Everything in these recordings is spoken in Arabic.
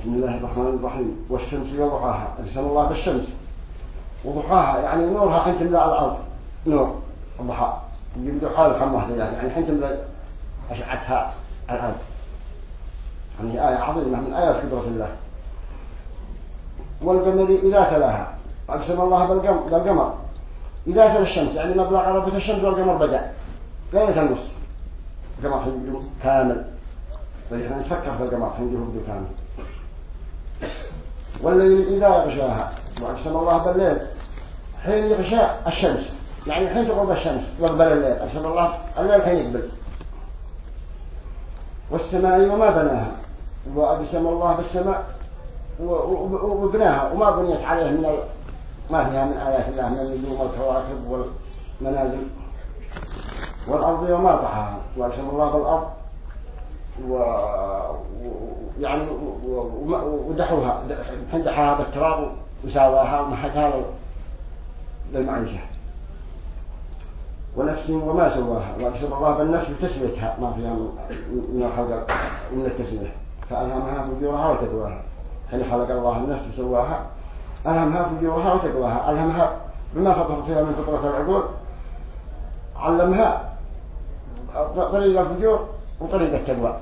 بسم الله الرحمن الرحيم. والشمس وضحاها أقسم الله بالشمس. وضحاها. يعني نورها حين تملأ الأرض. نور. الضحى يبدو حال كم واحدة يعني حين تملأ أشعتها الأرض. يعني آية عظيمة من آيات قدرة الله. والقمر إذا تلاها. أقسم الله بالقمر. إذا تلا الشمس. يعني مبلغ ربة الشمس والقمر بدأ. ليلة النص. القمر كامل. فإحنا نفكر في القمر حين كامل. والليل إذا يغشاها وأقسم الله بالليل. حين يغشى الشمس. يعني حين تغرب الشمس يقبل الليل. أقسم الله الليل كان يقبل. والسماء وما بناها. وأقسم الله بالسماء وبناها. وما بنيت عليه من ما فيها من آيات الله من النجوم والكواكب والمنازل. والأرض وما طحاها وأقسم الله بالأرض. و يعني ودحوها. دحاها بالتراب وساواها ومحتها للمعيشة. ونفس وما سواها. وأقسم الله بالنفس وتسويتها ما فيها من الخلق من التسوية. فألهمها فجورها وتقواها. حين خلق الله النفس وسواها ألهمها فجورها وتقواها. ألهمها بما فطر فيها من فطرة العقول. علمها. طريق الفجور وطريق التقوى.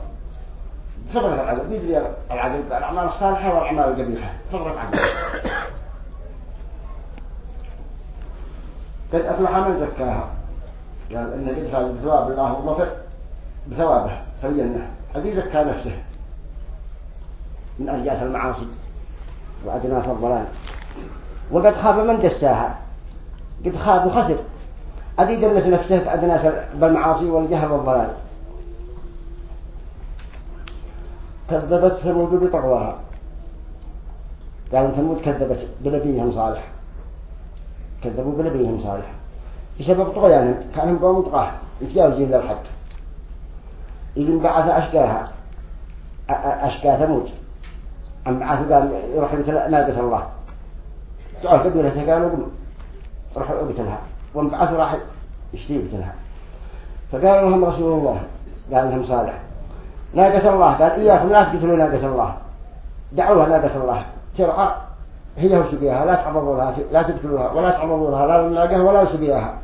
فطرة العقل بيدري العقل بالأعمال الصالحة والأعمال القبيحة. فطرة العقل قد أفلح من زكاها. قال إن فاز بثواب الله ومطر بثوابه. فلينه. الذي زكى نفسه. من أرجاس المعاصي وأدناس الضلال وقد خاب من دساها. قد خاب وخسر. أذي دلس نفسه في أدناس بالمعاصي والجهل والضلال. كذبت ثمود بطغواها. قال ثمود كذبت بنبيهم صالح. كذبوا بنبيهم صالح. بسبب طغيانهم كانهم قوم طغاة يتجاوزين للحد إذ انبعث أشكاها أشكا ثمود. انبعث قال يروح مثل ناقة الله. سؤال قبيلة قالوا؟ قم روح اقتلها وانبعث راح يشتي قتلها فقال لهم رسول الله قال لهم صالح ناقة الله. قال إياكم لا تقتلوا ناقة الله. دعوها ناقة الله. ترعى هي وسبيها لا تعرضوا لا تقتلوها ولا تعرضوا لا الناقة ولا سبيها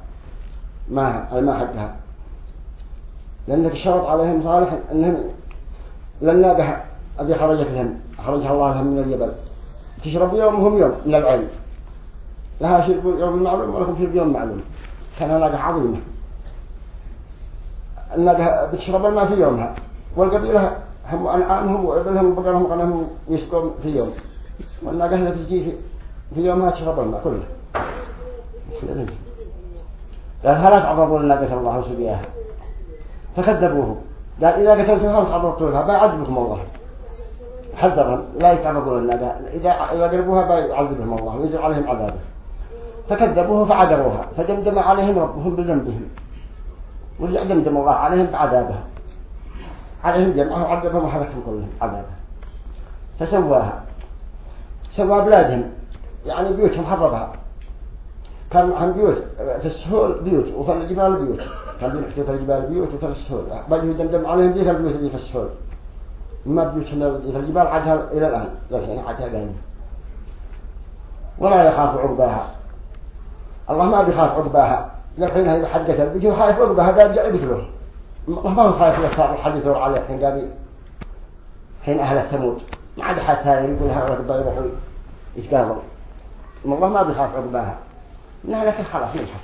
ما ما حقها. لأنك شرط عليهم صالح أنهم للناقة الذي خرجت لهم. خرجها الله لهم من الجبل. تشرب يوم وهم يوم من العين لها شرب يوم معلوم ولكم شرب يوم معلوم. كان ناقة عظيمة. الناقة بتشرب الماء في يومها. والقبيلة هم أنعامهم وإبلهم وبقرهم وغنمهم يسقون في يوم. والناقة تجي في, في يومها تشرب الماء كله. قال هلا تعرضوا للناقة الله وسبياها فكذبوه. قال إذا قتلتوها وتعرضتوا لها؟ بيعذبكم الله. حذرهم لا يتعرضوا للناقة إذا إذا قربوها بيعذبهم الله ويزل عليهم عذابه فكذبوه فعذروها. فدمدم عليهم ربهم بذنبهم. وليعدمدم الله عليهم بعذابه. عليهم جمعة وعذبهم وحركهم كلهم عذابه فسواها. سوى بلادهم. يعني بيوتهم حربها كان عن بيوت في السهول بيوت وفي الجبال بيوت. كان بيحكوا في الجبال بيوت وفي السهول. بل يدمدم عليهم بيت البيوت اللي في السهول ما بيوتهم في الجبال عادها إلى الآن. يعني عادها قايمة ولا يخاف عقباها. الله ما بيخاف عقباها. للحين هذه حقته بيجي خايف عقباها قال جاء بيكله ما هو خايف يصار الحديث عليه حين قال حين أهل ثمود. ما عاد حتى يقول هؤلاء يروحوا يتقابلوا الله ما بيخاف عقباها. لا لكن خلاص ينحف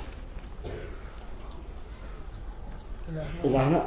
إلهنا